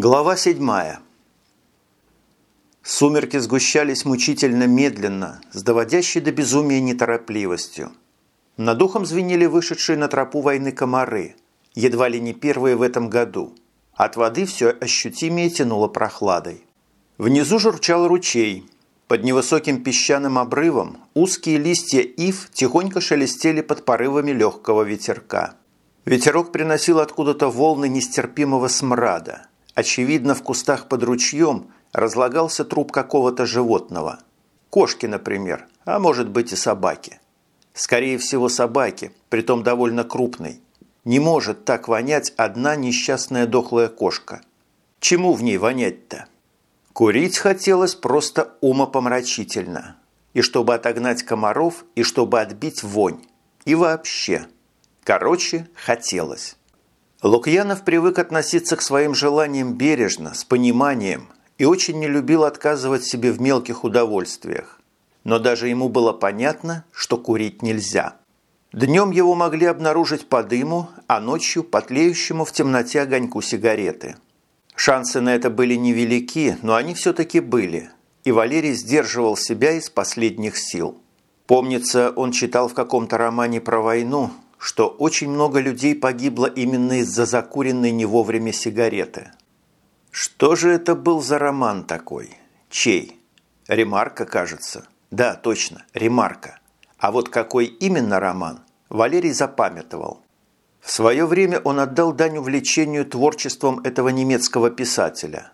Глава седьмая. Сумерки сгущались мучительно медленно, с доводящей до безумия неторопливостью. Над духом звенели вышедшие на тропу войны комары, едва ли не первые в этом году. От воды все ощутимее тянуло прохладой. Внизу журчал ручей. Под невысоким песчаным обрывом узкие листья ив тихонько шелестели под порывами легкого ветерка. Ветерок приносил откуда-то волны нестерпимого смрада. Очевидно, в кустах под ручьем – разлагался труп какого-то животного. Кошки, например, а может быть и собаки. Скорее всего, собаки, притом довольно крупной. Не может так вонять одна несчастная дохлая кошка. Чему в ней вонять-то? Курить хотелось просто умопомрачительно. И чтобы отогнать комаров, и чтобы отбить вонь. И вообще. Короче, хотелось. Лукьянов привык относиться к своим желаниям бережно, с пониманием, и очень не любил отказывать себе в мелких удовольствиях. Но даже ему было понятно, что курить нельзя. Днем его могли обнаружить по дыму, а ночью по тлеющему в темноте огоньку сигареты. Шансы на это были невелики, но они все-таки были, и Валерий сдерживал себя из последних сил. Помнится, он читал в каком-то романе про войну, что очень много людей погибло именно из-за закуренной не вовремя сигареты. Что же это был за роман такой? Чей? Ремарка, кажется. Да, точно, Ремарка. А вот какой именно роман, Валерий запамятовал. В свое время он отдал дань увлечению творчеством этого немецкого писателя.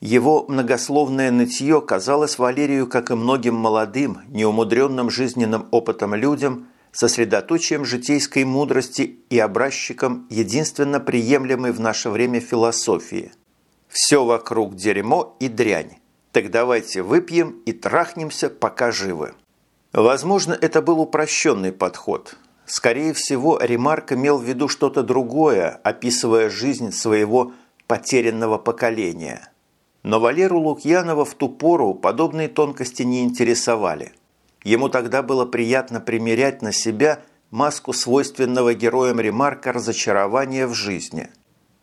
Его многословное нытье казалось Валерию, как и многим молодым, неумудренным жизненным опытом людям, сосредоточием житейской мудрости и образчиком единственно приемлемой в наше время философии – все вокруг дерьмо и дрянь. Так давайте выпьем и трахнемся, пока живы. Возможно, это был упрощенный подход. Скорее всего, Ремарк имел в виду что-то другое, описывая жизнь своего потерянного поколения. Но Валеру Лукьянова в ту пору подобные тонкости не интересовали. Ему тогда было приятно примерять на себя маску свойственного героям Ремарка разочарования в жизни –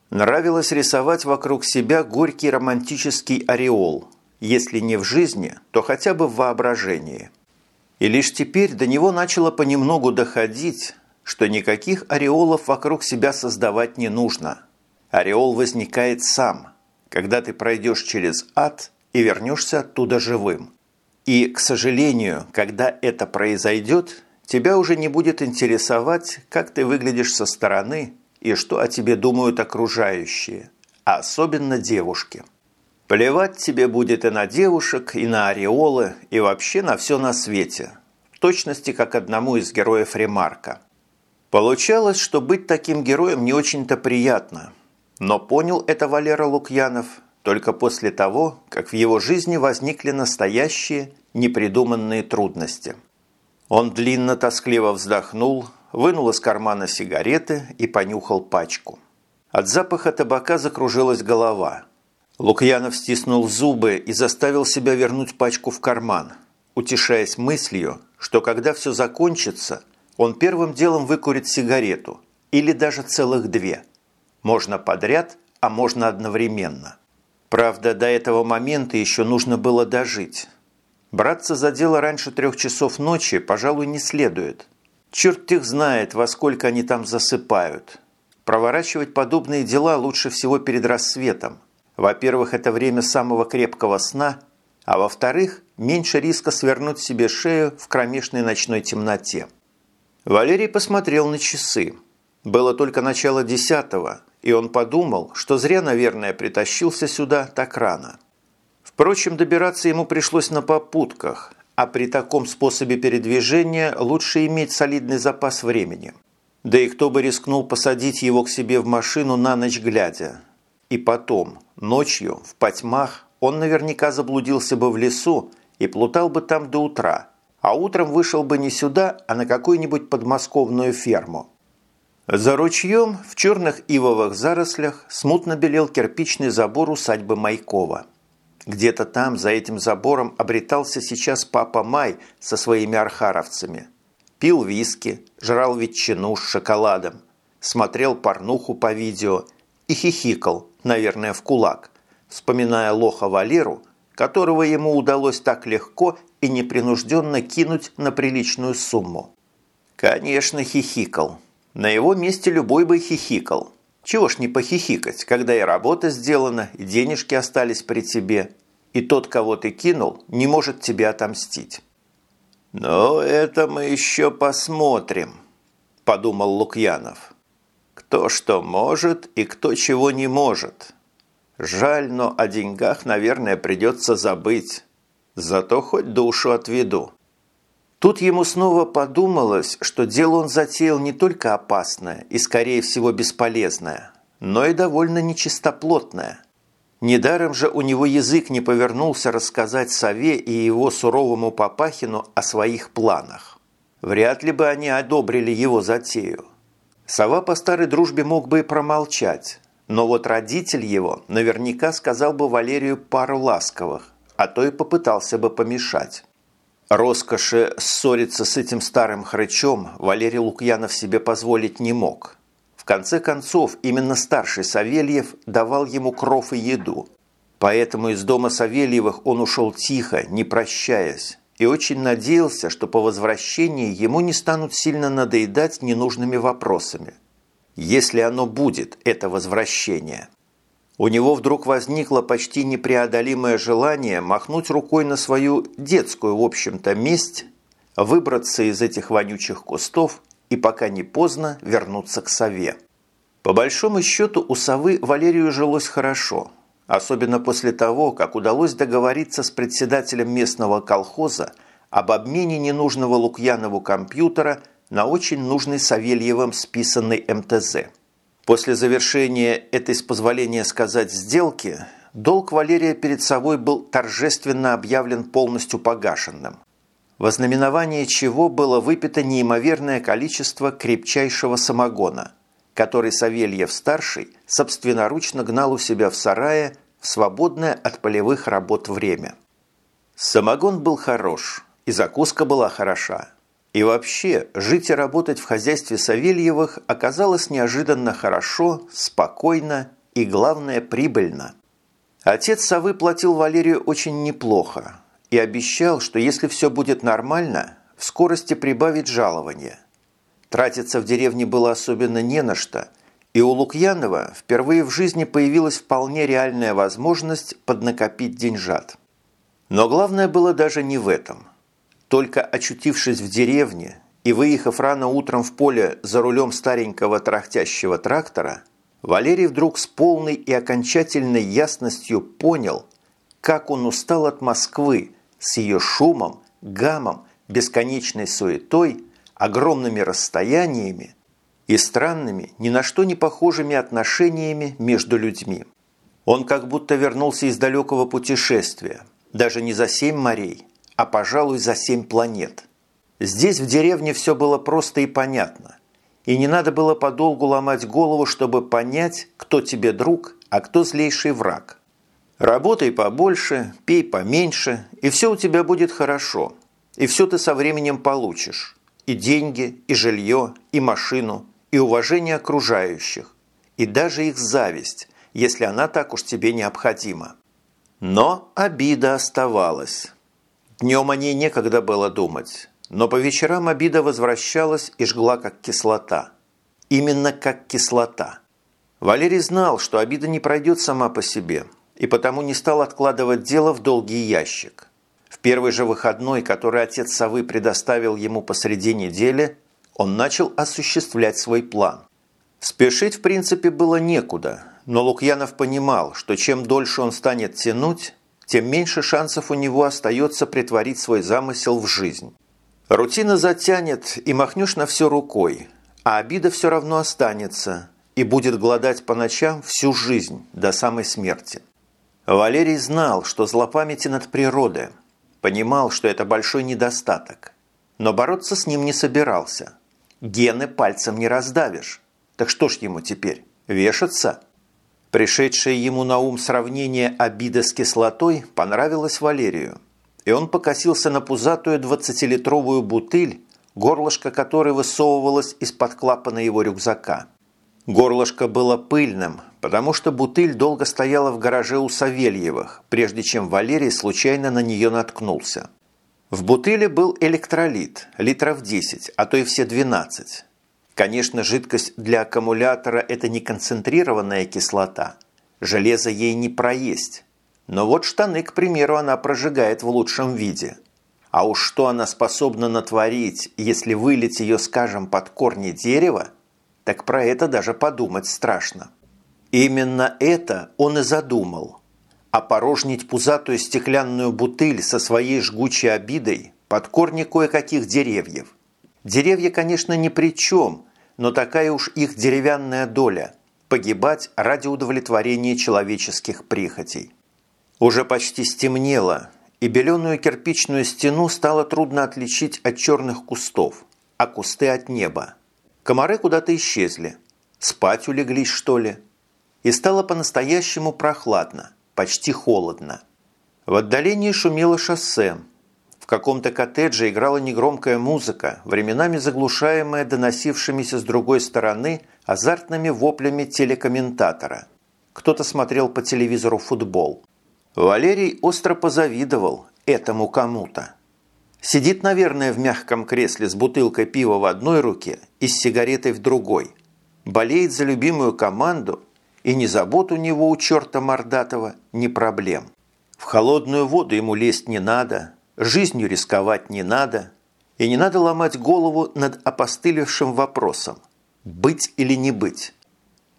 Нравилось рисовать вокруг себя горький романтический ореол, если не в жизни, то хотя бы в воображении. И лишь теперь до него начало понемногу доходить, что никаких ореолов вокруг себя создавать не нужно. Ореол возникает сам, когда ты пройдешь через ад и вернешься оттуда живым. И, к сожалению, когда это произойдет, тебя уже не будет интересовать, как ты выглядишь со стороны и что о тебе думают окружающие, а особенно девушки. Плевать тебе будет и на девушек, и на ореолы, и вообще на все на свете, в точности как одному из героев Ремарка. Получалось, что быть таким героем не очень-то приятно, но понял это Валера Лукьянов только после того, как в его жизни возникли настоящие, непридуманные трудности. Он длинно-тоскливо вздохнул, вынул из кармана сигареты и понюхал пачку. От запаха табака закружилась голова. Лукьянов стиснул зубы и заставил себя вернуть пачку в карман, утешаясь мыслью, что когда все закончится, он первым делом выкурит сигарету или даже целых две. Можно подряд, а можно одновременно. Правда, до этого момента еще нужно было дожить. Браться за дело раньше трех часов ночи, пожалуй, не следует – Черт их знает, во сколько они там засыпают. Проворачивать подобные дела лучше всего перед рассветом. Во-первых, это время самого крепкого сна, а во-вторых, меньше риска свернуть себе шею в кромешной ночной темноте. Валерий посмотрел на часы. Было только начало десятого, и он подумал, что зря, наверное, притащился сюда так рано. Впрочем, добираться ему пришлось на попутках – а при таком способе передвижения лучше иметь солидный запас времени. Да и кто бы рискнул посадить его к себе в машину на ночь глядя. И потом, ночью, в потьмах, он наверняка заблудился бы в лесу и плутал бы там до утра, а утром вышел бы не сюда, а на какую-нибудь подмосковную ферму. За ручьем в черных ивовых зарослях смутно белел кирпичный забор усадьбы Майкова – где-то там, за этим забором, обретался сейчас папа Май со своими архаровцами. Пил виски, жрал ветчину с шоколадом, смотрел порнуху по видео и хихикал, наверное, в кулак, вспоминая лоха Валеру, которого ему удалось так легко и непринужденно кинуть на приличную сумму. Конечно, хихикал. На его месте любой бы хихикал. Чего ж не похихикать, когда и работа сделана, и денежки остались при тебе, и тот, кого ты кинул, не может тебе отомстить. «Но это мы еще посмотрим», – подумал Лукьянов. «Кто что может и кто чего не может. Жаль, но о деньгах, наверное, придется забыть. Зато хоть душу отведу». Тут ему снова подумалось, что дело он затеял не только опасное и, скорее всего, бесполезное, но и довольно нечистоплотное. Недаром же у него язык не повернулся рассказать Сове и его суровому Папахину о своих планах. Вряд ли бы они одобрили его затею. Сова по старой дружбе мог бы и промолчать, но вот родитель его наверняка сказал бы Валерию пару ласковых, а то и попытался бы помешать. Роскоши ссориться с этим старым хрычом Валерий Лукьянов себе позволить не мог. В конце концов, именно старший Савельев давал ему кров и еду. Поэтому из дома Савельевых он ушел тихо, не прощаясь, и очень надеялся, что по возвращении ему не станут сильно надоедать ненужными вопросами. Если оно будет, это возвращение. У него вдруг возникло почти непреодолимое желание махнуть рукой на свою детскую, в общем-то, месть, выбраться из этих вонючих кустов и, пока не поздно, вернуться к сове. По большому счету у совы Валерию жилось хорошо, особенно после того, как удалось договориться с председателем местного колхоза об обмене ненужного Лукьянову компьютера на очень нужный Савельевым списанный МТЗ – После завершения этой, с позволения сказать, сделки, долг Валерия перед собой был торжественно объявлен полностью погашенным. Во знаменование чего было выпито неимоверное количество крепчайшего самогона, который Савельев-старший собственноручно гнал у себя в сарае в свободное от полевых работ время. Самогон был хорош, и закуска была хороша, и вообще, жить и работать в хозяйстве Савельевых оказалось неожиданно хорошо, спокойно и, главное, прибыльно. Отец Совы платил Валерию очень неплохо и обещал, что если все будет нормально, в скорости прибавит жалование. Тратиться в деревне было особенно не на что, и у Лукьянова впервые в жизни появилась вполне реальная возможность поднакопить деньжат. Но главное было даже не в этом – только очутившись в деревне и выехав рано утром в поле за рулем старенького трахтящего трактора, Валерий вдруг с полной и окончательной ясностью понял, как он устал от Москвы с ее шумом, гамом, бесконечной суетой, огромными расстояниями и странными, ни на что не похожими отношениями между людьми. Он как будто вернулся из далекого путешествия, даже не за семь морей, а, пожалуй, за семь планет. Здесь, в деревне, все было просто и понятно. И не надо было подолгу ломать голову, чтобы понять, кто тебе друг, а кто злейший враг. Работай побольше, пей поменьше, и все у тебя будет хорошо. И все ты со временем получишь. И деньги, и жилье, и машину, и уважение окружающих, и даже их зависть, если она так уж тебе необходима. Но обида оставалась. Днем о ней некогда было думать, но по вечерам обида возвращалась и жгла как кислота. Именно как кислота. Валерий знал, что обида не пройдет сама по себе, и потому не стал откладывать дело в долгий ящик. В первый же выходной, который отец Совы предоставил ему посреди недели, он начал осуществлять свой план. Спешить, в принципе, было некуда, но Лукьянов понимал, что чем дольше он станет тянуть, тем меньше шансов у него остается притворить свой замысел в жизнь. Рутина затянет, и махнешь на все рукой, а обида все равно останется и будет голодать по ночам всю жизнь до самой смерти. Валерий знал, что злопамятен от природы, понимал, что это большой недостаток, но бороться с ним не собирался. Гены пальцем не раздавишь. Так что ж ему теперь, вешаться – Пришедшее ему на ум сравнение обида с кислотой понравилось Валерию, и он покосился на пузатую двадцатилитровую бутыль, горлышко которой высовывалось из-под клапана его рюкзака. Горлышко было пыльным, потому что бутыль долго стояла в гараже у Савельевых, прежде чем Валерий случайно на нее наткнулся. В бутыле был электролит, литров 10, а то и все 12. Конечно, жидкость для аккумулятора – это не концентрированная кислота. Железо ей не проесть. Но вот штаны, к примеру, она прожигает в лучшем виде. А уж что она способна натворить, если вылить ее, скажем, под корни дерева, так про это даже подумать страшно. Именно это он и задумал. Опорожнить пузатую стеклянную бутыль со своей жгучей обидой под корни кое-каких деревьев. Деревья, конечно, ни при чем, но такая уж их деревянная доля – погибать ради удовлетворения человеческих прихотей. Уже почти стемнело, и беленую кирпичную стену стало трудно отличить от черных кустов, а кусты от неба. Комары куда-то исчезли. Спать улеглись, что ли? и стало по-настоящему прохладно, почти холодно. В отдалении шумело шоссе. Каком-то коттедже играла негромкая музыка, временами заглушаемая доносившимися с другой стороны азартными воплями телекомментатора. Кто-то смотрел по телевизору футбол. Валерий остро позавидовал этому кому-то. Сидит, наверное, в мягком кресле с бутылкой пива в одной руке и с сигаретой в другой. Болеет за любимую команду и ни забот у него у черта мордатого, ни проблем. В холодную воду ему лезть не надо, жизнью рисковать не надо, и не надо ломать голову над опостылевшим вопросом – быть или не быть.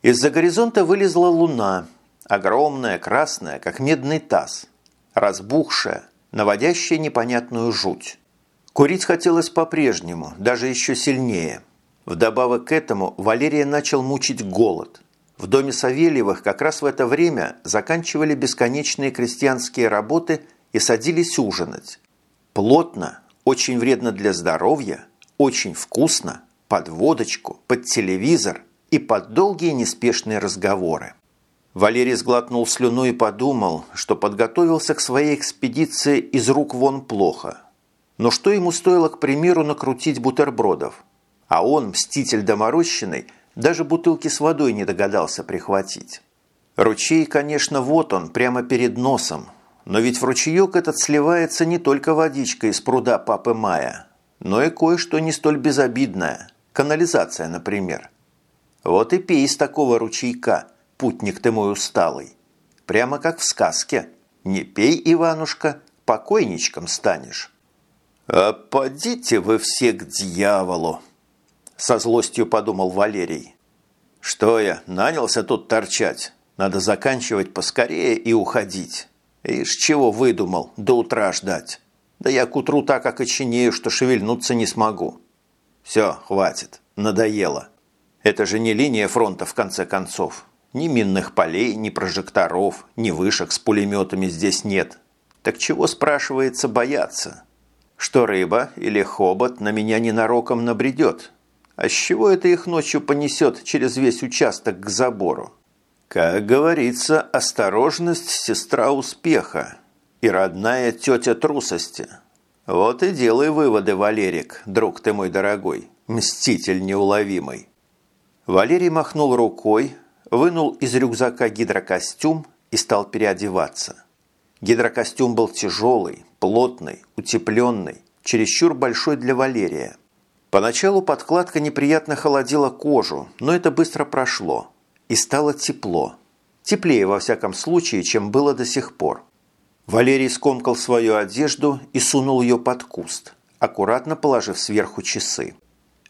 Из-за горизонта вылезла луна, огромная, красная, как медный таз, разбухшая, наводящая непонятную жуть. Курить хотелось по-прежнему, даже еще сильнее. Вдобавок к этому Валерия начал мучить голод – в доме Савельевых как раз в это время заканчивали бесконечные крестьянские работы и садились ужинать. Плотно, очень вредно для здоровья, очень вкусно, под водочку, под телевизор и под долгие неспешные разговоры. Валерий сглотнул слюну и подумал, что подготовился к своей экспедиции из рук вон плохо. Но что ему стоило, к примеру, накрутить бутербродов? А он, мститель доморощенный, даже бутылки с водой не догадался прихватить. Ручей, конечно, вот он, прямо перед носом. Но ведь в ручеек этот сливается не только водичка из пруда Папы Мая, но и кое-что не столь безобидное. Канализация, например. Вот и пей из такого ручейка, путник ты мой усталый. Прямо как в сказке. Не пей, Иванушка, покойничком станешь. «А подите вы все к дьяволу!» со злостью подумал Валерий. «Что я, нанялся тут торчать? Надо заканчивать поскорее и уходить. Ишь, чего выдумал, до утра ждать? Да я к утру так окоченею, что шевельнуться не смогу. Все, хватит, надоело. Это же не линия фронта, в конце концов. Ни минных полей, ни прожекторов, ни вышек с пулеметами здесь нет. Так чего, спрашивается, бояться? Что рыба или хобот на меня ненароком набредет?» А с чего это их ночью понесет через весь участок к забору? Как говорится, осторожность – сестра успеха и родная тетя трусости. Вот и делай выводы, Валерик, друг ты мой дорогой, мститель неуловимый. Валерий махнул рукой, вынул из рюкзака гидрокостюм и стал переодеваться. Гидрокостюм был тяжелый, плотный, утепленный, чересчур большой для Валерия. Поначалу подкладка неприятно холодила кожу, но это быстро прошло. И стало тепло. Теплее, во всяком случае, чем было до сих пор. Валерий скомкал свою одежду и сунул ее под куст, аккуратно положив сверху часы.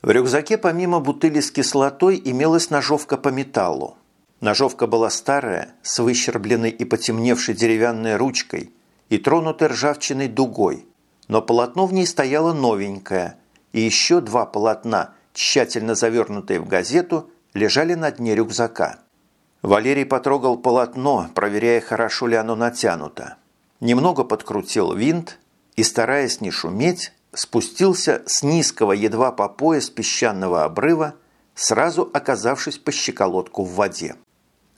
В рюкзаке помимо бутыли с кислотой имелась ножовка по металлу. Ножовка была старая, с выщербленной и потемневшей деревянной ручкой и тронутой ржавчиной дугой, но полотно в ней стояло новенькое – и еще два полотна, тщательно завернутые в газету, лежали на дне рюкзака. Валерий потрогал полотно, проверяя, хорошо ли оно натянуто. Немного подкрутил винт и, стараясь не шуметь, спустился с низкого едва по пояс песчаного обрыва, сразу оказавшись по щеколотку в воде.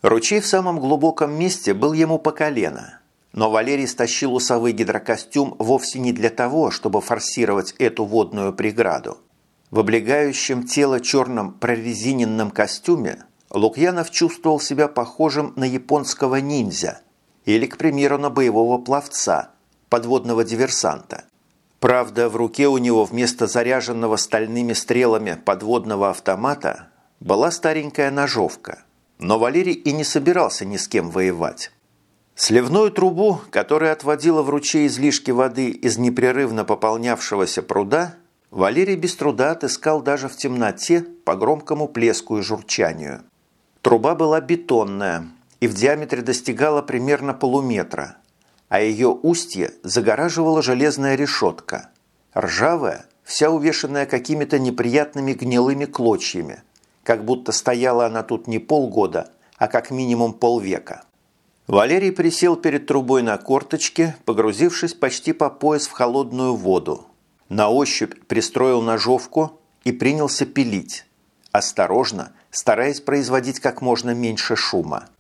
Ручей в самом глубоком месте был ему по колено – но Валерий стащил усовый гидрокостюм вовсе не для того, чтобы форсировать эту водную преграду. В облегающем тело черном прорезиненном костюме Лукьянов чувствовал себя похожим на японского ниндзя или, к примеру, на боевого пловца, подводного диверсанта. Правда, в руке у него вместо заряженного стальными стрелами подводного автомата была старенькая ножовка. Но Валерий и не собирался ни с кем воевать. Сливную трубу, которая отводила в ручей излишки воды из непрерывно пополнявшегося пруда, Валерий без труда отыскал даже в темноте по громкому плеску и журчанию. Труба была бетонная и в диаметре достигала примерно полуметра, а ее устье загораживала железная решетка. Ржавая, вся увешанная какими-то неприятными гнилыми клочьями, как будто стояла она тут не полгода, а как минимум полвека. Валерий присел перед трубой на корточке, погрузившись почти по пояс в холодную воду. На ощупь пристроил ножовку и принялся пилить. Осторожно, стараясь производить как можно меньше шума.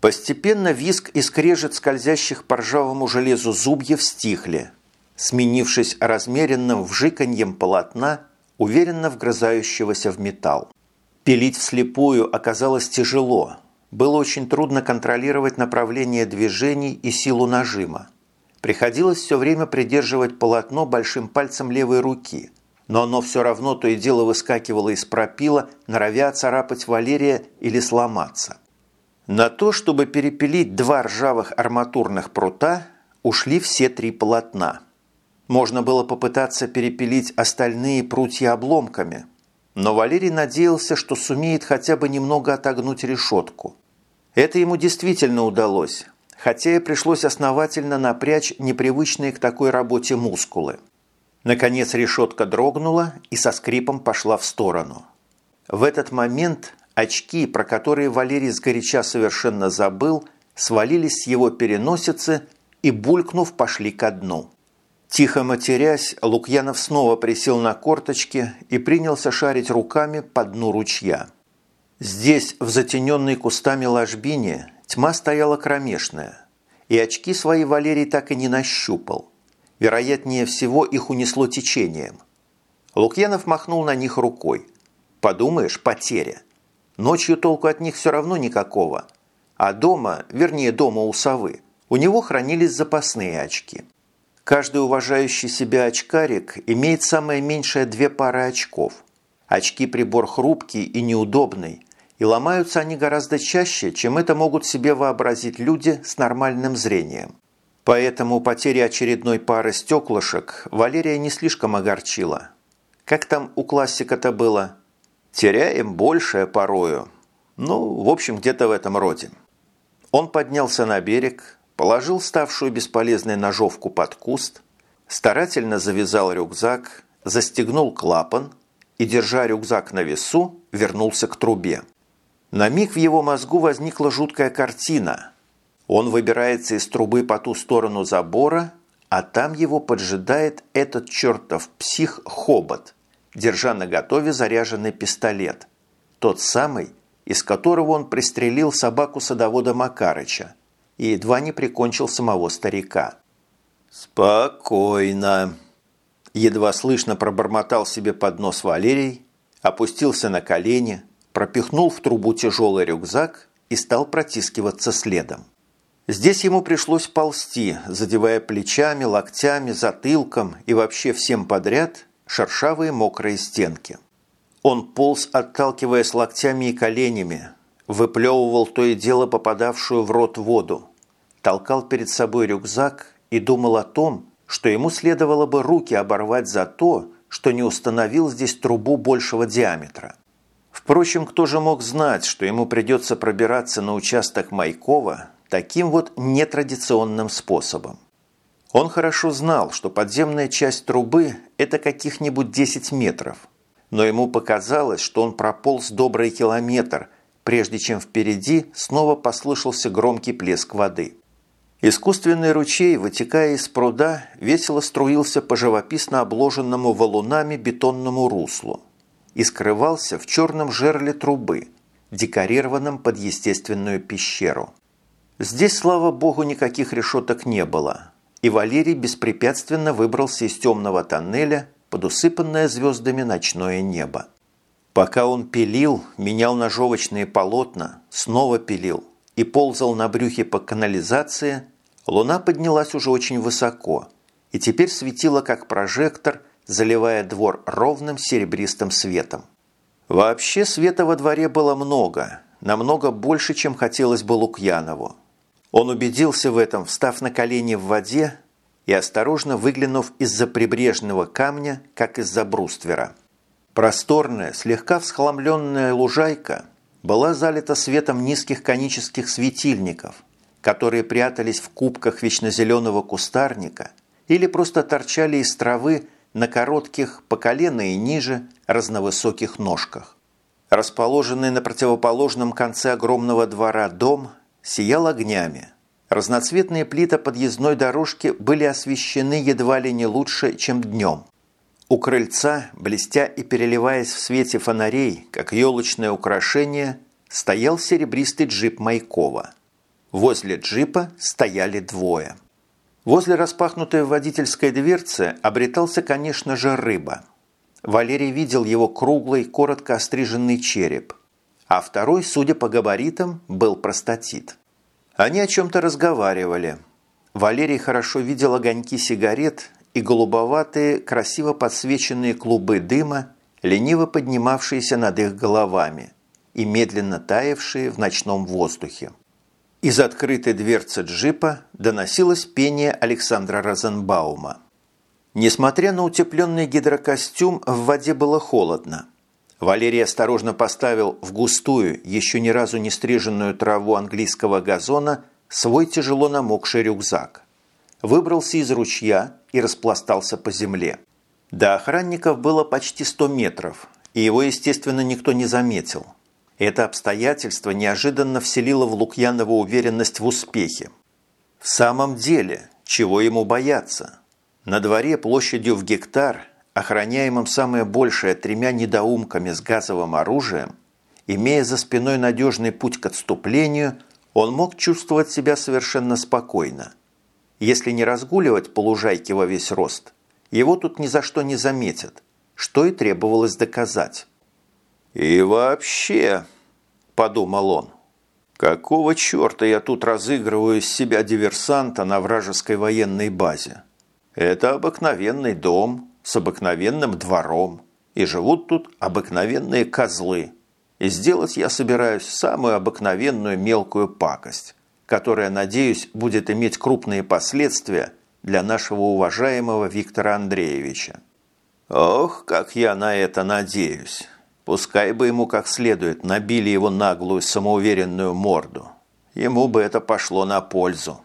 Постепенно виск и скрежет скользящих по ржавому железу зубьев стихли, сменившись размеренным вжиканьем полотна, уверенно вгрызающегося в металл. Пилить вслепую оказалось тяжело. Было очень трудно контролировать направление движений и силу нажима. Приходилось все время придерживать полотно большим пальцем левой руки, но оно все равно то и дело выскакивало из пропила, норовя царапать Валерия или сломаться. На то, чтобы перепилить два ржавых арматурных прута, ушли все три полотна. Можно было попытаться перепилить остальные прутья обломками – но Валерий надеялся, что сумеет хотя бы немного отогнуть решетку. Это ему действительно удалось, хотя и пришлось основательно напрячь непривычные к такой работе мускулы. Наконец решетка дрогнула и со скрипом пошла в сторону. В этот момент очки, про которые Валерий сгоряча совершенно забыл, свалились с его переносицы и, булькнув, пошли ко дну. Тихо матерясь, Лукьянов снова присел на корточки и принялся шарить руками по дну ручья. Здесь, в затененной кустами ложбине, тьма стояла кромешная, и очки свои Валерий так и не нащупал. Вероятнее всего, их унесло течением. Лукьянов махнул на них рукой. Подумаешь, потеря. Ночью толку от них все равно никакого. А дома, вернее дома у совы, у него хранились запасные очки. Каждый уважающий себя очкарик имеет самое меньшее две пары очков. Очки-прибор хрупкий и неудобный, и ломаются они гораздо чаще, чем это могут себе вообразить люди с нормальным зрением. Поэтому потеря очередной пары стеклышек Валерия не слишком огорчила. Как там у классика-то было? Теряем большее порою. Ну, в общем, где-то в этом роде. Он поднялся на берег, положил ставшую бесполезной ножовку под куст, старательно завязал рюкзак, застегнул клапан и, держа рюкзак на весу, вернулся к трубе. На миг в его мозгу возникла жуткая картина. Он выбирается из трубы по ту сторону забора, а там его поджидает этот чертов псих-хобот, держа на готове заряженный пистолет. Тот самый, из которого он пристрелил собаку садовода Макарыча, и едва не прикончил самого старика. «Спокойно!» Едва слышно пробормотал себе под нос Валерий, опустился на колени, пропихнул в трубу тяжелый рюкзак и стал протискиваться следом. Здесь ему пришлось ползти, задевая плечами, локтями, затылком и вообще всем подряд шершавые мокрые стенки. Он полз, отталкиваясь локтями и коленями, выплевывал то и дело попадавшую в рот воду, толкал перед собой рюкзак и думал о том, что ему следовало бы руки оборвать за то, что не установил здесь трубу большего диаметра. Впрочем, кто же мог знать, что ему придется пробираться на участок Майкова таким вот нетрадиционным способом? Он хорошо знал, что подземная часть трубы – это каких-нибудь 10 метров, но ему показалось, что он прополз добрый километр, прежде чем впереди снова послышался громкий плеск воды. Искусственный ручей, вытекая из пруда, весело струился по живописно обложенному валунами бетонному руслу и скрывался в черном жерле трубы, декорированном под естественную пещеру. Здесь, слава богу, никаких решеток не было, и Валерий беспрепятственно выбрался из темного тоннеля под усыпанное звездами ночное небо. Пока он пилил, менял ножовочные полотна, снова пилил и ползал на брюхе по канализации, луна поднялась уже очень высоко и теперь светила как прожектор, заливая двор ровным серебристым светом. Вообще света во дворе было много, намного больше, чем хотелось бы Лукьянову. Он убедился в этом, встав на колени в воде и осторожно выглянув из-за прибрежного камня, как из-за бруствера. Просторная, слегка всхламленная лужайка была залита светом низких конических светильников, которые прятались в кубках вечнозеленого кустарника или просто торчали из травы на коротких, по колено и ниже, разновысоких ножках. Расположенный на противоположном конце огромного двора дом сиял огнями. Разноцветные плиты подъездной дорожки были освещены едва ли не лучше, чем днем. У крыльца, блестя и переливаясь в свете фонарей, как елочное украшение, стоял серебристый джип Майкова. Возле джипа стояли двое. Возле распахнутой водительской дверцы обретался, конечно же, рыба. Валерий видел его круглый, коротко остриженный череп, а второй, судя по габаритам, был простатит. Они о чем-то разговаривали. Валерий хорошо видел огоньки сигарет и голубоватые, красиво подсвеченные клубы дыма, лениво поднимавшиеся над их головами и медленно таявшие в ночном воздухе. Из открытой дверцы джипа доносилось пение Александра Розенбаума. Несмотря на утепленный гидрокостюм, в воде было холодно. Валерий осторожно поставил в густую, еще ни разу не стриженную траву английского газона свой тяжело намокший рюкзак. Выбрался из ручья и распластался по земле. До охранников было почти 100 метров, и его, естественно, никто не заметил. Это обстоятельство неожиданно вселило в Лукьянова уверенность в успехе. В самом деле, чего ему бояться? На дворе площадью в гектар, охраняемым самое большее тремя недоумками с газовым оружием, имея за спиной надежный путь к отступлению, он мог чувствовать себя совершенно спокойно – если не разгуливать по лужайке во весь рост, его тут ни за что не заметят, что и требовалось доказать. «И вообще», – подумал он, – «какого черта я тут разыгрываю из себя диверсанта на вражеской военной базе? Это обыкновенный дом с обыкновенным двором, и живут тут обыкновенные козлы, и сделать я собираюсь самую обыкновенную мелкую пакость» которая, надеюсь, будет иметь крупные последствия для нашего уважаемого Виктора Андреевича. Ох, как я на это надеюсь. Пускай бы ему как следует набили его наглую самоуверенную морду. Ему бы это пошло на пользу.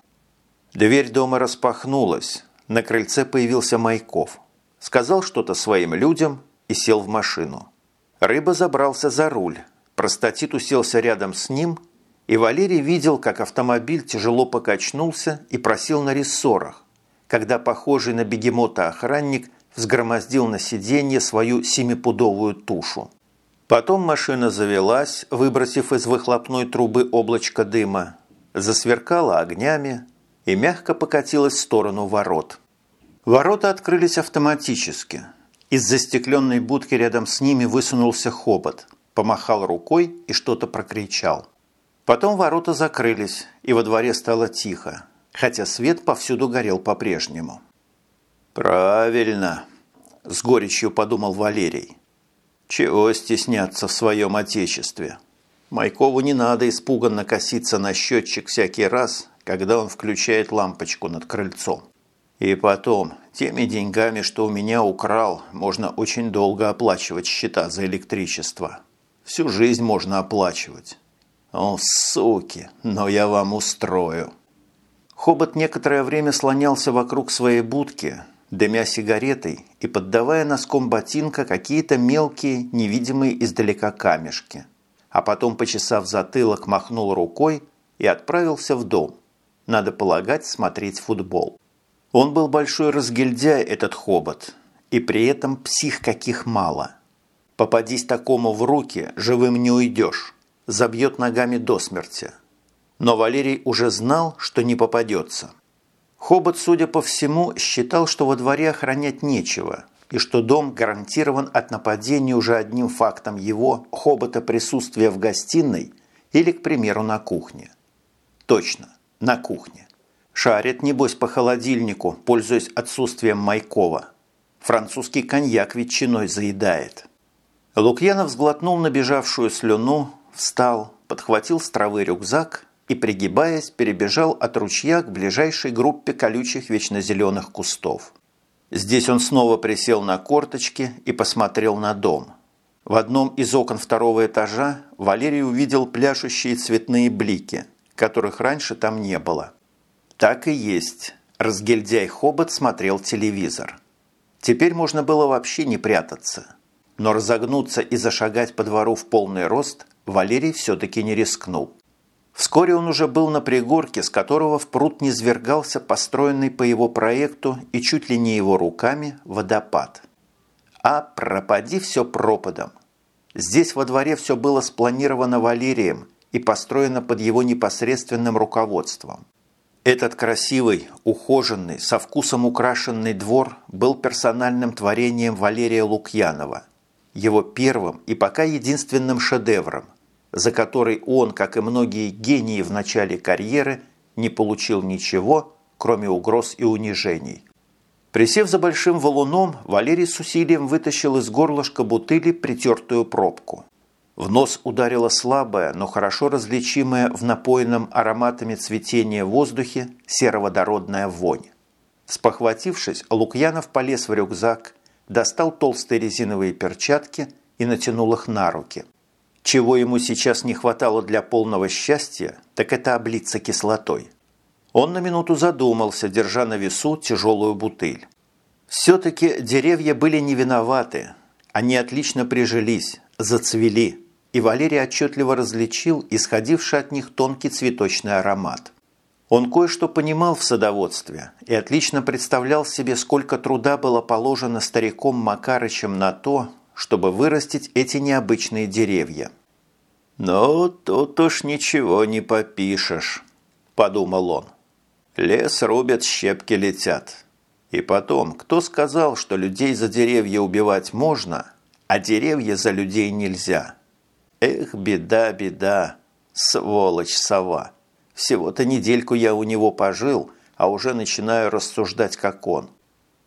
Дверь дома распахнулась. На крыльце появился Майков. Сказал что-то своим людям и сел в машину. Рыба забрался за руль. Простатит уселся рядом с ним и Валерий видел, как автомобиль тяжело покачнулся и просил на рессорах, когда похожий на бегемота охранник взгромоздил на сиденье свою семипудовую тушу. Потом машина завелась, выбросив из выхлопной трубы облачко дыма, засверкала огнями и мягко покатилась в сторону ворот. Ворота открылись автоматически. Из застекленной будки рядом с ними высунулся хобот, помахал рукой и что-то прокричал. Потом ворота закрылись, и во дворе стало тихо, хотя свет повсюду горел по-прежнему. «Правильно», – с горечью подумал Валерий. «Чего стесняться в своем отечестве? Майкову не надо испуганно коситься на счетчик всякий раз, когда он включает лампочку над крыльцом. И потом, теми деньгами, что у меня украл, можно очень долго оплачивать счета за электричество. Всю жизнь можно оплачивать». «О, суки, но я вам устрою!» Хобот некоторое время слонялся вокруг своей будки, дымя сигаретой и поддавая носком ботинка какие-то мелкие, невидимые издалека камешки. А потом, почесав затылок, махнул рукой и отправился в дом. Надо полагать, смотреть футбол. Он был большой разгильдяй, этот хобот, и при этом псих каких мало. Попадись такому в руки, живым не уйдешь забьет ногами до смерти. Но Валерий уже знал, что не попадется. Хобот, судя по всему, считал, что во дворе охранять нечего, и что дом гарантирован от нападения уже одним фактом его, хобота присутствия в гостиной или, к примеру, на кухне. Точно, на кухне. Шарит, небось, по холодильнику, пользуясь отсутствием Майкова. Французский коньяк ветчиной заедает. Лукьянов сглотнул набежавшую слюну, встал, подхватил с травы рюкзак и, пригибаясь, перебежал от ручья к ближайшей группе колючих вечнозеленых кустов. Здесь он снова присел на корточки и посмотрел на дом. В одном из окон второго этажа Валерий увидел пляшущие цветные блики, которых раньше там не было. Так и есть. Разгильдяй Хобот смотрел телевизор. Теперь можно было вообще не прятаться. Но разогнуться и зашагать по двору в полный рост Валерий все-таки не рискнул. Вскоре он уже был на пригорке, с которого в пруд низвергался построенный по его проекту и чуть ли не его руками водопад. А пропади все пропадом. Здесь во дворе все было спланировано Валерием и построено под его непосредственным руководством. Этот красивый, ухоженный, со вкусом украшенный двор был персональным творением Валерия Лукьянова, его первым и пока единственным шедевром, за который он, как и многие гении в начале карьеры, не получил ничего, кроме угроз и унижений. Присев за большим валуном, Валерий с усилием вытащил из горлышка бутыли притертую пробку – в нос ударила слабая, но хорошо различимая в напоенном ароматами цветения воздухе сероводородная вонь. Спохватившись, Лукьянов полез в рюкзак, достал толстые резиновые перчатки и натянул их на руки. Чего ему сейчас не хватало для полного счастья, так это облиться кислотой. Он на минуту задумался, держа на весу тяжелую бутыль. Все-таки деревья были не виноваты. Они отлично прижились, зацвели – и Валерий отчетливо различил исходивший от них тонкий цветочный аромат. Он кое-что понимал в садоводстве и отлично представлял себе, сколько труда было положено стариком Макарычем на то, чтобы вырастить эти необычные деревья. «Ну, тут уж ничего не попишешь», – подумал он. «Лес рубят, щепки летят. И потом, кто сказал, что людей за деревья убивать можно, а деревья за людей нельзя?» Эх, беда, беда, сволочь сова. Всего-то недельку я у него пожил, а уже начинаю рассуждать, как он.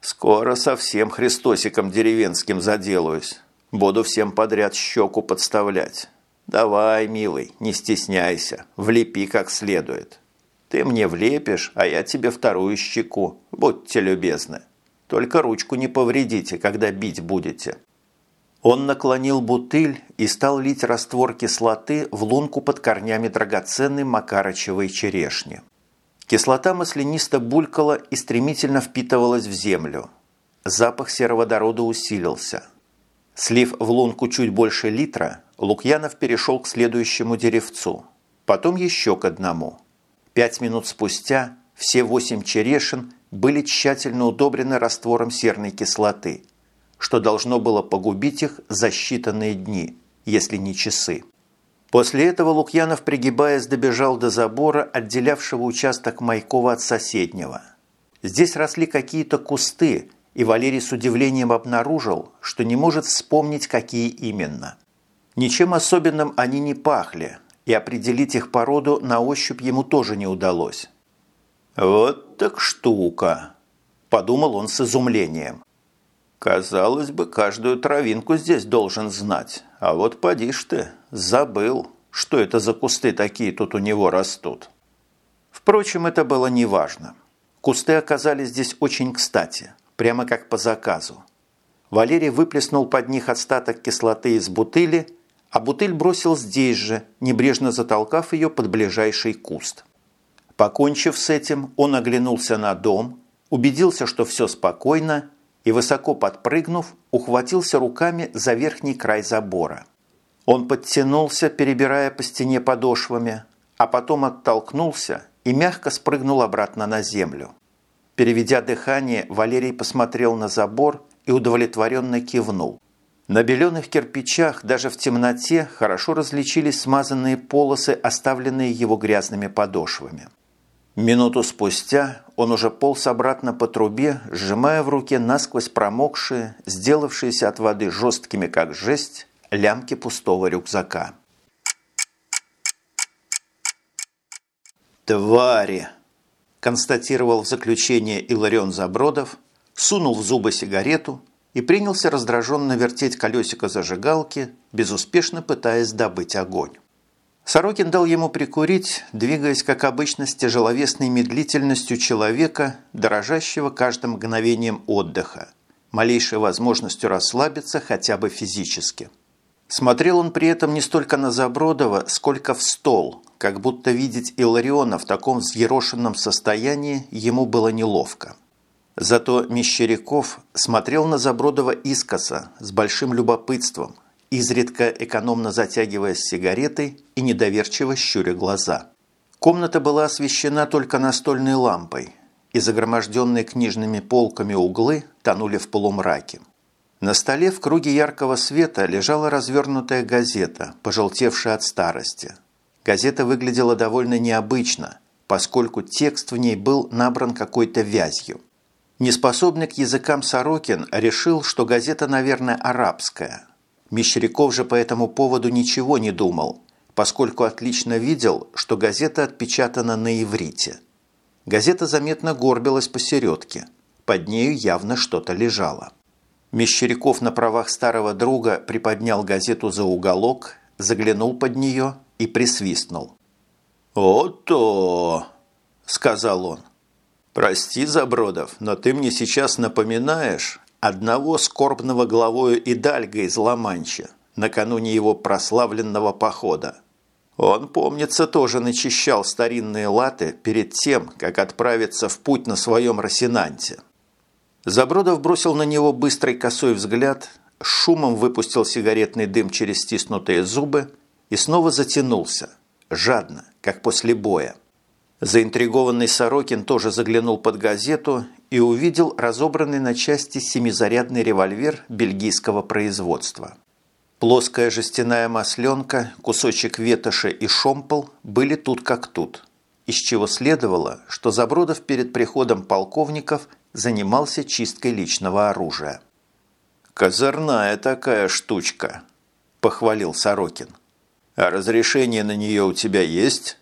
Скоро совсем Христосиком деревенским заделаюсь. Буду всем подряд щеку подставлять. Давай, милый, не стесняйся, влепи как следует. Ты мне влепишь, а я тебе вторую щеку. Будьте любезны. Только ручку не повредите, когда бить будете. Он наклонил бутыль и стал лить раствор кислоты в лунку под корнями драгоценной макарочевой черешни. Кислота маслянисто булькала и стремительно впитывалась в землю. Запах сероводорода усилился. Слив в лунку чуть больше литра, Лукьянов перешел к следующему деревцу. Потом еще к одному. Пять минут спустя все восемь черешин были тщательно удобрены раствором серной кислоты – что должно было погубить их за считанные дни, если не часы. После этого Лукьянов, пригибаясь, добежал до забора, отделявшего участок Майкова от соседнего. Здесь росли какие-то кусты, и Валерий с удивлением обнаружил, что не может вспомнить, какие именно. Ничем особенным они не пахли, и определить их породу на ощупь ему тоже не удалось. «Вот так штука!» – подумал он с изумлением. Казалось бы, каждую травинку здесь должен знать. А вот поди ж ты, забыл, что это за кусты такие тут у него растут. Впрочем, это было неважно. Кусты оказались здесь очень кстати, прямо как по заказу. Валерий выплеснул под них остаток кислоты из бутыли, а бутыль бросил здесь же, небрежно затолкав ее под ближайший куст. Покончив с этим, он оглянулся на дом, убедился, что все спокойно и, высоко подпрыгнув, ухватился руками за верхний край забора. Он подтянулся, перебирая по стене подошвами, а потом оттолкнулся и мягко спрыгнул обратно на землю. Переведя дыхание, Валерий посмотрел на забор и удовлетворенно кивнул. На беленых кирпичах даже в темноте хорошо различились смазанные полосы, оставленные его грязными подошвами. Минуту спустя он уже полз обратно по трубе, сжимая в руке насквозь промокшие, сделавшиеся от воды жесткими как жесть, лямки пустого рюкзака. «Твари!» – констатировал в заключение Иларион Забродов, сунул в зубы сигарету и принялся раздраженно вертеть колесико зажигалки, безуспешно пытаясь добыть огонь. Сорокин дал ему прикурить, двигаясь, как обычно, с тяжеловесной медлительностью человека, дорожащего каждым мгновением отдыха, малейшей возможностью расслабиться хотя бы физически. Смотрел он при этом не столько на Забродова, сколько в стол, как будто видеть Илариона в таком взъерошенном состоянии ему было неловко. Зато Мещеряков смотрел на Забродова искоса, с большим любопытством, изредка экономно затягиваясь сигаретой и недоверчиво щуря глаза. Комната была освещена только настольной лампой, и загроможденные книжными полками углы тонули в полумраке. На столе в круге яркого света лежала развернутая газета, пожелтевшая от старости. Газета выглядела довольно необычно, поскольку текст в ней был набран какой-то вязью. Неспособный к языкам Сорокин решил, что газета, наверное, арабская, Мещеряков же по этому поводу ничего не думал, поскольку отлично видел, что газета отпечатана на иврите. Газета заметно горбилась посередке. Под нею явно что-то лежало. Мещеряков на правах старого друга приподнял газету за уголок, заглянул под нее и присвистнул. «О-то!» – сказал он. «Прости, Забродов, но ты мне сейчас напоминаешь одного скорбного главою Идальга из Ла-Манча накануне его прославленного похода. Он, помнится, тоже начищал старинные латы перед тем, как отправиться в путь на своем Росинанте. Забродов бросил на него быстрый косой взгляд, шумом выпустил сигаретный дым через стиснутые зубы и снова затянулся, жадно, как после боя. Заинтригованный Сорокин тоже заглянул под газету и увидел разобранный на части семизарядный револьвер бельгийского производства. Плоская жестяная масленка, кусочек ветоши и шомпол были тут как тут, из чего следовало, что Забродов перед приходом полковников занимался чисткой личного оружия. «Козырная такая штучка», – похвалил Сорокин. «А разрешение на нее у тебя есть?»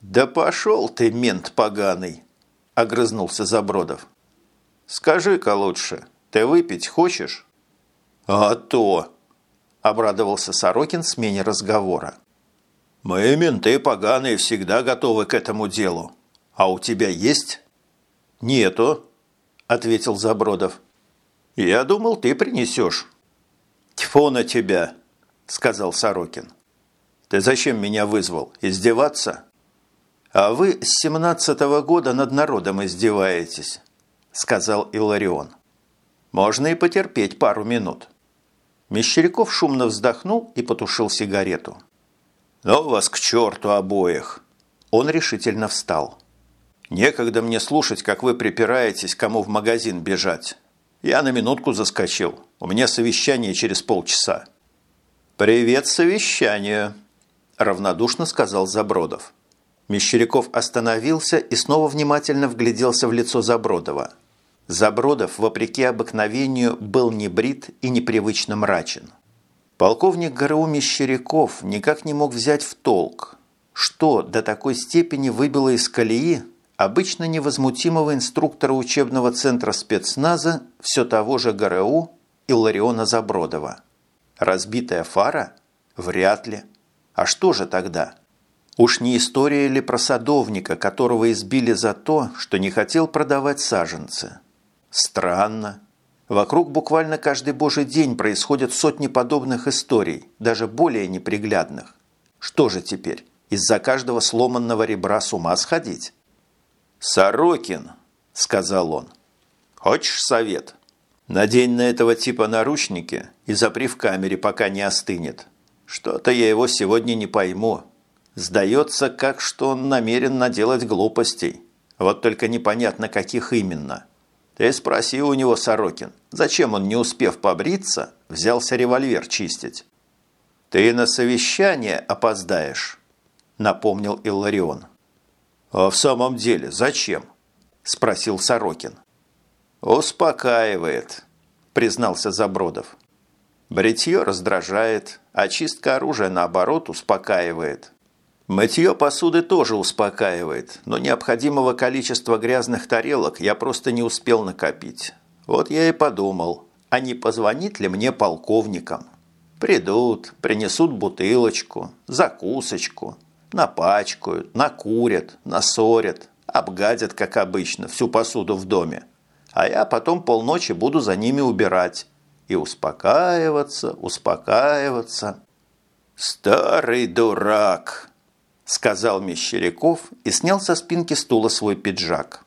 «Да пошел ты, мент поганый!» – огрызнулся Забродов. «Скажи-ка лучше, ты выпить хочешь?» «А то!» – обрадовался Сорокин смене разговора. «Мы, менты поганые, всегда готовы к этому делу. А у тебя есть?» «Нету», – ответил Забродов. «Я думал, ты принесешь». «Тьфу на тебя», – сказал Сорокин. «Ты зачем меня вызвал? Издеваться?» «А вы с семнадцатого года над народом издеваетесь сказал Иларион. «Можно и потерпеть пару минут». Мещеряков шумно вздохнул и потушил сигарету. «Ну вас к черту обоих!» Он решительно встал. «Некогда мне слушать, как вы припираетесь, кому в магазин бежать. Я на минутку заскочил. У меня совещание через полчаса». «Привет совещанию!» – равнодушно сказал Забродов. Мещеряков остановился и снова внимательно вгляделся в лицо Забродова – Забродов, вопреки обыкновению, был не брит и непривычно мрачен. Полковник ГРУ Мещеряков никак не мог взять в толк, что до такой степени выбило из колеи обычно невозмутимого инструктора учебного центра спецназа все того же ГРУ Иллариона Забродова. Разбитая фара? Вряд ли. А что же тогда? Уж не история ли про садовника, которого избили за то, что не хотел продавать саженцы? Странно. Вокруг буквально каждый божий день происходят сотни подобных историй, даже более неприглядных. Что же теперь, из-за каждого сломанного ребра с ума сходить? «Сорокин», – сказал он, – «хочешь совет? Надень на этого типа наручники и запри в камере, пока не остынет. Что-то я его сегодня не пойму. Сдается, как что он намерен наделать глупостей. Вот только непонятно, каких именно». Ты спроси у него, Сорокин, зачем он, не успев побриться, взялся револьвер чистить? Ты на совещание опоздаешь, напомнил Илларион. «А в самом деле зачем?» – спросил Сорокин. «Успокаивает», – признался Забродов. «Бритье раздражает, а чистка оружия, наоборот, успокаивает. Мытье посуды тоже успокаивает, но необходимого количества грязных тарелок я просто не успел накопить. Вот я и подумал, а не позвонит ли мне полковникам? Придут, принесут бутылочку, закусочку, напачкают, накурят, насорят, обгадят, как обычно, всю посуду в доме. А я потом полночи буду за ними убирать. И успокаиваться, успокаиваться. «Старый дурак!» – сказал Мещеряков и снял со спинки стула свой пиджак.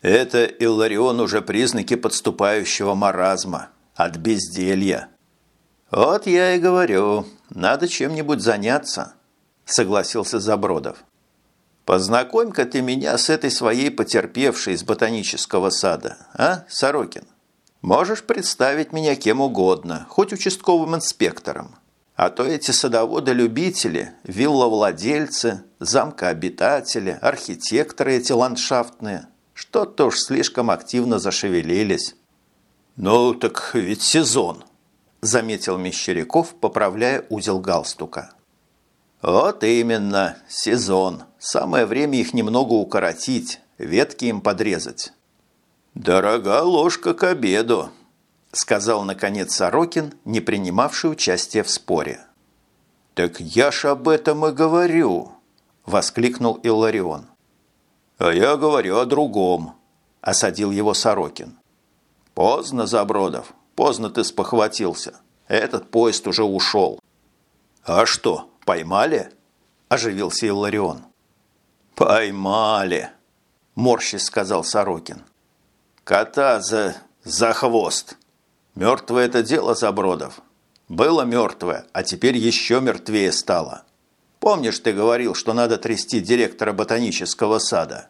«Это, Илларион, уже признаки подступающего маразма, от безделья». «Вот я и говорю, надо чем-нибудь заняться», – согласился Забродов. «Познакомь-ка ты меня с этой своей потерпевшей из ботанического сада, а, Сорокин? Можешь представить меня кем угодно, хоть участковым инспектором. А то эти садоводы-любители, вилловладельцы, замкообитатели, архитекторы эти ландшафтные, что-то уж слишком активно зашевелились». «Ну, так ведь сезон», – заметил Мещеряков, поправляя узел галстука. «Вот именно, сезон. Самое время их немного укоротить, ветки им подрезать». «Дорога ложка к обеду», – сказал, наконец, Сорокин, не принимавший участия в споре. «Так я ж об этом и говорю», – воскликнул Илларион. «А я говорю о другом», – осадил его Сорокин. «Поздно, Забродов, поздно ты спохватился. Этот поезд уже ушел». «А что, «Поймали?» – оживился Илларион. «Поймали!» – морщись сказал Сорокин. «Кота за... за хвост! Мертвое это дело, Забродов. Было мертвое, а теперь еще мертвее стало. Помнишь, ты говорил, что надо трясти директора ботанического сада?»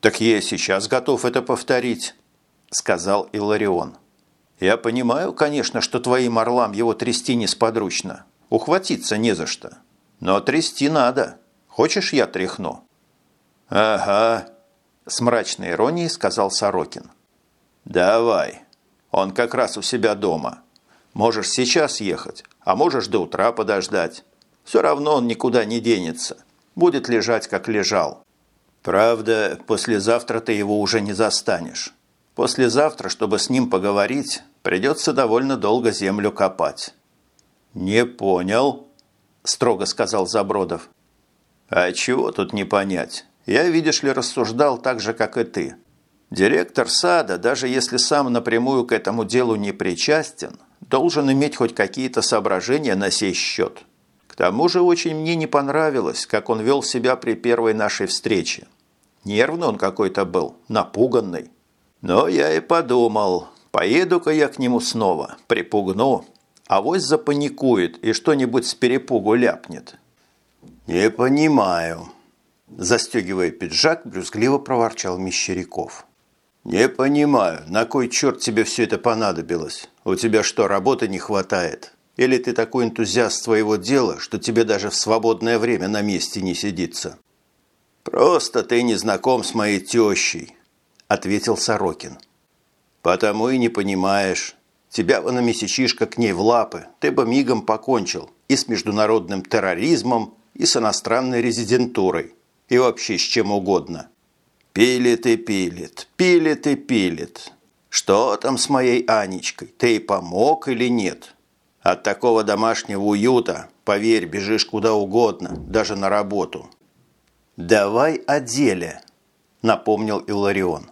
«Так я сейчас готов это повторить», – сказал Илларион. «Я понимаю, конечно, что твоим орлам его трясти несподручно, Ухватиться не за что. Но трясти надо. Хочешь, я тряхну?» «Ага», – с мрачной иронией сказал Сорокин. «Давай. Он как раз у себя дома. Можешь сейчас ехать, а можешь до утра подождать. Все равно он никуда не денется. Будет лежать, как лежал. Правда, послезавтра ты его уже не застанешь. Послезавтра, чтобы с ним поговорить, придется довольно долго землю копать. «Не понял», – строго сказал Забродов. «А чего тут не понять? Я, видишь ли, рассуждал так же, как и ты. Директор сада, даже если сам напрямую к этому делу не причастен, должен иметь хоть какие-то соображения на сей счет. К тому же очень мне не понравилось, как он вел себя при первой нашей встрече. Нервный он какой-то был, напуганный. Но я и подумал, поеду-ка я к нему снова, припугну, авось запаникует и что-нибудь с перепугу ляпнет. «Не понимаю», – застегивая пиджак, брюзгливо проворчал Мещеряков. «Не понимаю, на кой черт тебе все это понадобилось? У тебя что, работы не хватает? Или ты такой энтузиаст своего дела, что тебе даже в свободное время на месте не сидится?» «Просто ты не знаком с моей тещей», – ответил Сорокин. «Потому и не понимаешь. Тебя бы на месячишко к ней в лапы, ты бы мигом покончил и с международным терроризмом, и с иностранной резидентурой, и вообще с чем угодно. Пилит и пилит, пилит и пилит. Что там с моей Анечкой? Ты помог или нет? От такого домашнего уюта, поверь, бежишь куда угодно, даже на работу. «Давай о деле», – напомнил Илларион.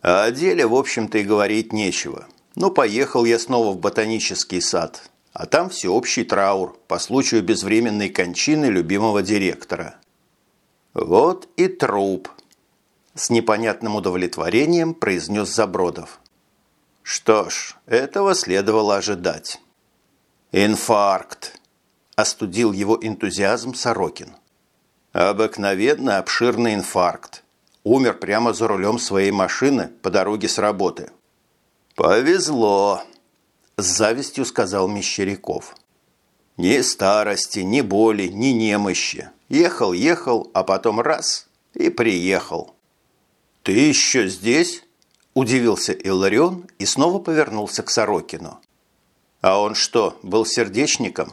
«О деле, в общем-то, и говорить нечего». Но поехал я снова в ботанический сад, а там всеобщий траур по случаю безвременной кончины любимого директора. Вот и труп. С непонятным удовлетворением произнес Забродов. Что ж, этого следовало ожидать. Инфаркт. Остудил его энтузиазм Сорокин. Обыкновенно обширный инфаркт. Умер прямо за рулем своей машины по дороге с работы. «Повезло», – с завистью сказал Мещеряков. «Ни старости, ни боли, ни немощи. Ехал, ехал, а потом раз – и приехал». «Ты еще здесь?» – удивился Илларион и снова повернулся к Сорокину. «А он что, был сердечником?»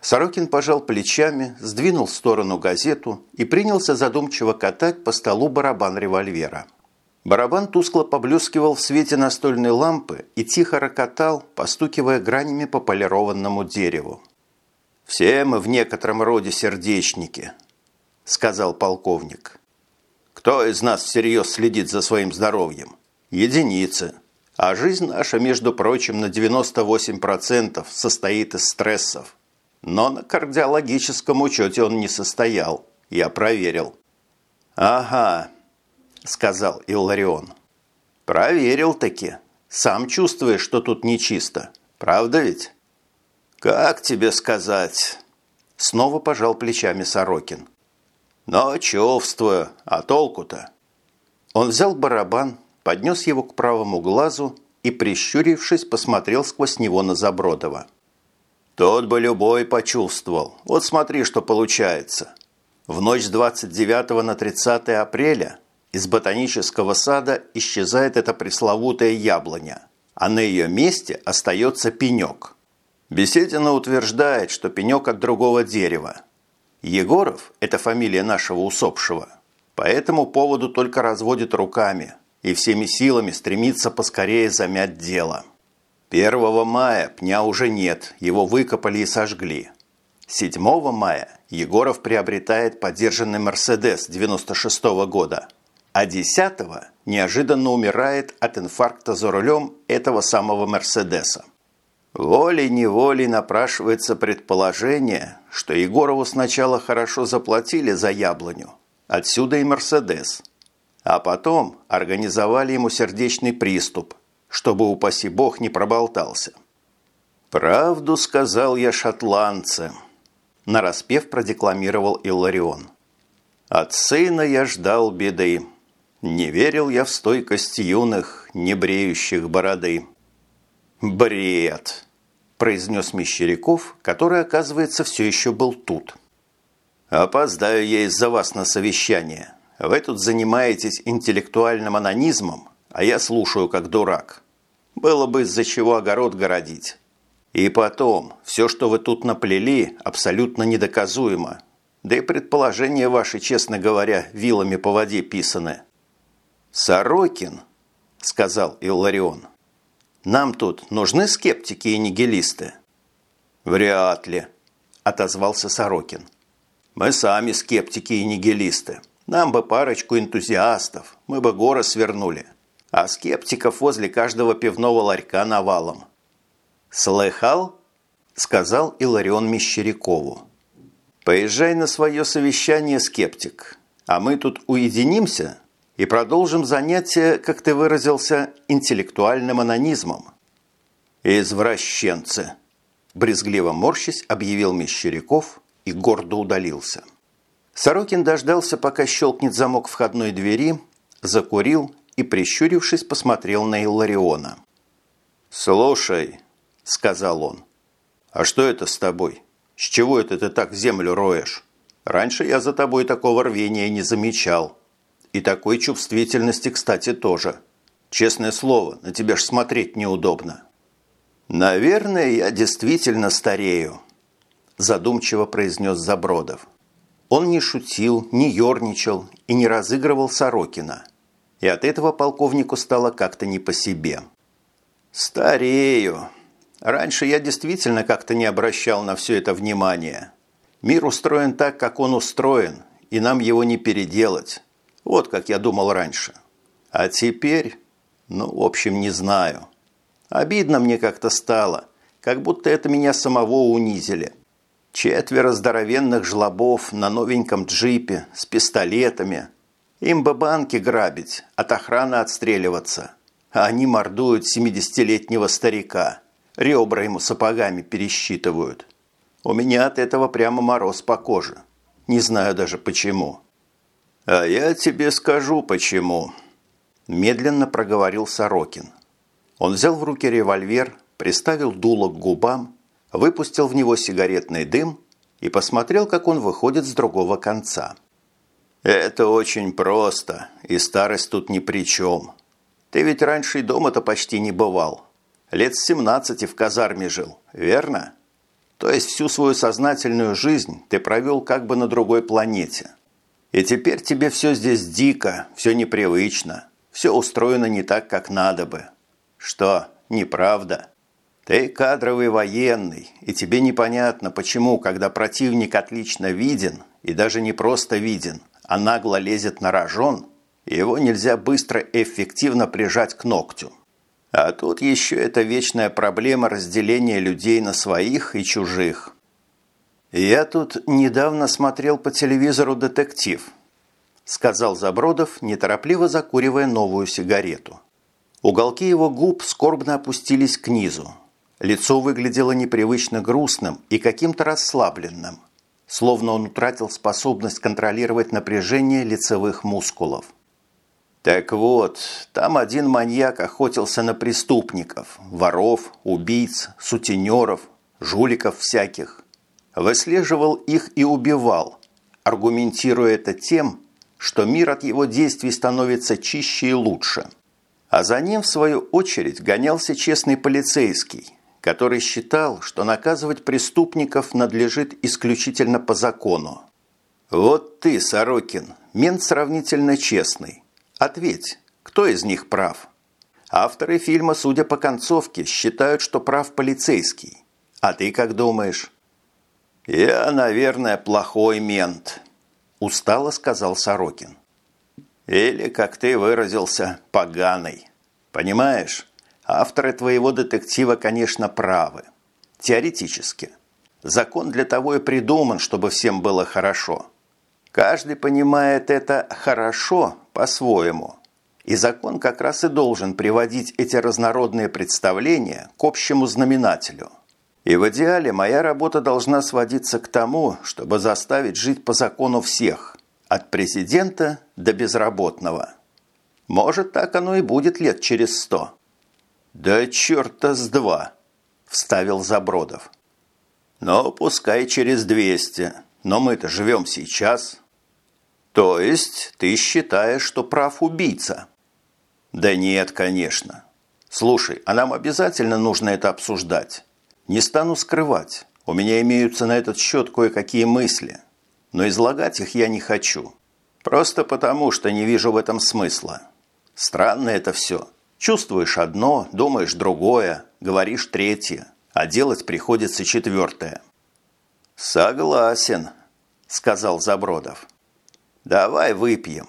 Сорокин пожал плечами, сдвинул в сторону газету и принялся задумчиво катать по столу барабан револьвера. Барабан тускло поблескивал в свете настольной лампы и тихо рокотал, постукивая гранями по полированному дереву. «Все мы в некотором роде сердечники», – сказал полковник. «Кто из нас всерьез следит за своим здоровьем? Единицы. А жизнь наша, между прочим, на 98% состоит из стрессов. Но на кардиологическом учете он не состоял. Я проверил». «Ага», сказал Илларион. «Проверил-таки. Сам чувствуешь, что тут нечисто. Правда ведь?» «Как тебе сказать?» Снова пожал плечами Сорокин. «Но чувствую. А толку-то?» Он взял барабан, поднес его к правому глазу и, прищурившись, посмотрел сквозь него на Забродова. «Тот бы любой почувствовал. Вот смотри, что получается. В ночь с 29 на 30 апреля из ботанического сада исчезает эта пресловутая яблоня, а на ее месте остается пенек. Беседина утверждает, что пенек от другого дерева. Егоров – это фамилия нашего усопшего. По этому поводу только разводит руками и всеми силами стремится поскорее замять дело. 1 мая пня уже нет, его выкопали и сожгли. 7 мая Егоров приобретает подержанный «Мерседес» 96 -го года – а десятого неожиданно умирает от инфаркта за рулем этого самого «Мерседеса». Волей-неволей напрашивается предположение, что Егорову сначала хорошо заплатили за яблоню, отсюда и «Мерседес», а потом организовали ему сердечный приступ, чтобы, упаси бог, не проболтался. «Правду сказал я шотландце», – нараспев продекламировал Илларион. «От сына я ждал беды». Не верил я в стойкость юных, не бреющих бороды. «Бред!» – произнес Мещеряков, который, оказывается, все еще был тут. «Опоздаю я из-за вас на совещание. Вы тут занимаетесь интеллектуальным анонизмом, а я слушаю как дурак. Было бы из-за чего огород городить. И потом, все, что вы тут наплели, абсолютно недоказуемо. Да и предположения ваши, честно говоря, вилами по воде писаны. «Сорокин», – сказал Илларион, – «нам тут нужны скептики и нигилисты?» «Вряд ли», – отозвался Сорокин. «Мы сами скептики и нигилисты. Нам бы парочку энтузиастов, мы бы горы свернули. А скептиков возле каждого пивного ларька навалом». «Слыхал?» – сказал Иларион Мещерякову. «Поезжай на свое совещание, скептик, а мы тут уединимся и продолжим занятие, как ты выразился, интеллектуальным анонизмом». «Извращенцы!» – брезгливо морщись объявил Мещеряков и гордо удалился. Сорокин дождался, пока щелкнет замок входной двери, закурил и, прищурившись, посмотрел на Иллариона. «Слушай», – сказал он, – «а что это с тобой? С чего это ты так землю роешь? Раньше я за тобой такого рвения не замечал». И такой чувствительности, кстати, тоже. Честное слово, на тебя ж смотреть неудобно. «Наверное, я действительно старею», – задумчиво произнес Забродов. Он не шутил, не ерничал и не разыгрывал Сорокина. И от этого полковнику стало как-то не по себе. «Старею. Раньше я действительно как-то не обращал на все это внимания. Мир устроен так, как он устроен, и нам его не переделать. Вот как я думал раньше. А теперь, ну, в общем, не знаю. Обидно мне как-то стало, как будто это меня самого унизили. Четверо здоровенных жлобов на новеньком джипе с пистолетами. Им бы банки грабить, от охраны отстреливаться. А они мордуют 70-летнего старика. Ребра ему сапогами пересчитывают. У меня от этого прямо мороз по коже. Не знаю даже почему. «А я тебе скажу, почему», – медленно проговорил Сорокин. Он взял в руки револьвер, приставил дуло к губам, выпустил в него сигаретный дым и посмотрел, как он выходит с другого конца. «Это очень просто, и старость тут ни при чем. Ты ведь раньше и дома-то почти не бывал. Лет с 17 в казарме жил, верно? То есть всю свою сознательную жизнь ты провел как бы на другой планете. И теперь тебе все здесь дико, все непривычно, все устроено не так, как надо бы. Что, неправда?» Ты кадровый военный, и тебе непонятно, почему, когда противник отлично виден, и даже не просто виден, а нагло лезет на рожон, его нельзя быстро и эффективно прижать к ногтю. А тут еще эта вечная проблема разделения людей на своих и чужих. «Я тут недавно смотрел по телевизору детектив», сказал Забродов, неторопливо закуривая новую сигарету. Уголки его губ скорбно опустились к низу, Лицо выглядело непривычно грустным и каким-то расслабленным, словно он утратил способность контролировать напряжение лицевых мускулов. Так вот, там один маньяк охотился на преступников, воров, убийц, сутенеров, жуликов всяких. Выслеживал их и убивал, аргументируя это тем, что мир от его действий становится чище и лучше. А за ним, в свою очередь, гонялся честный полицейский, который считал, что наказывать преступников надлежит исключительно по закону. «Вот ты, Сорокин, мент сравнительно честный. Ответь, кто из них прав?» Авторы фильма, судя по концовке, считают, что прав полицейский. А ты как думаешь? «Я, наверное, плохой мент», – устало сказал Сорокин. «Или, как ты выразился, поганый. Понимаешь, Авторы твоего детектива, конечно, правы. Теоретически. Закон для того и придуман, чтобы всем было хорошо. Каждый понимает это «хорошо» по-своему. И закон как раз и должен приводить эти разнородные представления к общему знаменателю. И в идеале моя работа должна сводиться к тому, чтобы заставить жить по закону всех, от президента до безработного. Может, так оно и будет лет через сто. «Да черта с два!» – вставил Забродов. «Но пускай через двести, но мы-то живем сейчас». «То есть ты считаешь, что прав убийца?» «Да нет, конечно. Слушай, а нам обязательно нужно это обсуждать. Не стану скрывать. У меня имеются на этот счет кое-какие мысли. Но излагать их я не хочу. Просто потому, что не вижу в этом смысла. Странно это все. Чувствуешь одно, думаешь другое, говоришь третье, а делать приходится четвертое. «Согласен», – сказал Забродов. «Давай выпьем.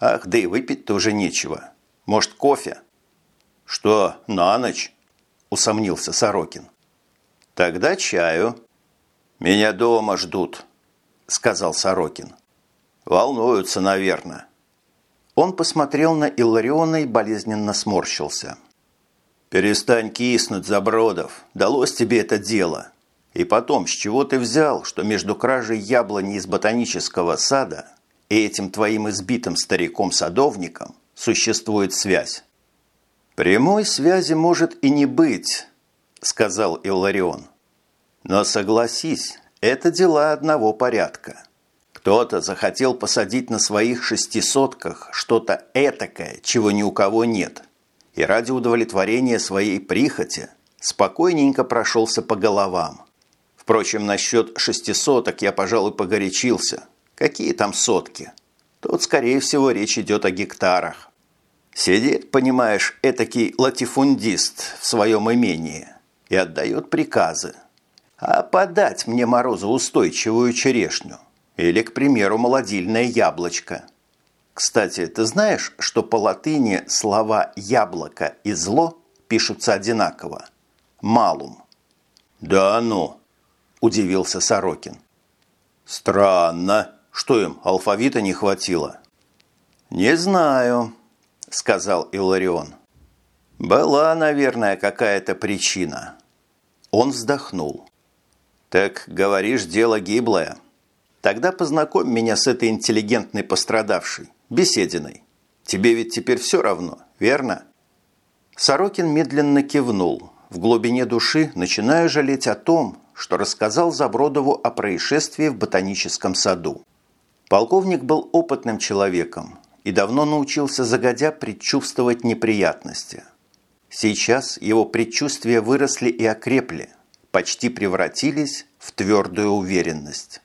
Ах, да и выпить тоже нечего. Может, кофе?» «Что, на ночь?» – усомнился Сорокин. «Тогда чаю». «Меня дома ждут», – сказал Сорокин. «Волнуются, наверное. Он посмотрел на Иллариона и болезненно сморщился. «Перестань киснуть, Забродов. Далось тебе это дело. И потом, с чего ты взял, что между кражей яблони из ботанического сада и этим твоим избитым стариком-садовником существует связь?» «Прямой связи может и не быть», – сказал Илларион. «Но согласись, это дела одного порядка. Кто-то захотел посадить на своих шестисотках что-то этакое, чего ни у кого нет, и ради удовлетворения своей прихоти спокойненько прошелся по головам. Впрочем, насчет шестисоток я, пожалуй, погорячился. Какие там сотки? Тут, скорее всего, речь идет о гектарах. Сидит, понимаешь, этакий латифундист в своем имении и отдает приказы. А подать мне морозоустойчивую черешню или, к примеру, молодильное яблочко. Кстати, ты знаешь, что по латыни слова «яблоко» и «зло» пишутся одинаково? «Малум». «Да ну!» – удивился Сорокин. «Странно. Что им, алфавита не хватило?» «Не знаю», – сказал Иларион. «Была, наверное, какая-то причина». Он вздохнул. «Так, говоришь, дело гиблое». Тогда познакомь меня с этой интеллигентной пострадавшей, бесединой. Тебе ведь теперь все равно, верно?» Сорокин медленно кивнул, в глубине души начиная жалеть о том, что рассказал Забродову о происшествии в ботаническом саду. Полковник был опытным человеком и давно научился загодя предчувствовать неприятности. Сейчас его предчувствия выросли и окрепли, почти превратились в твердую уверенность.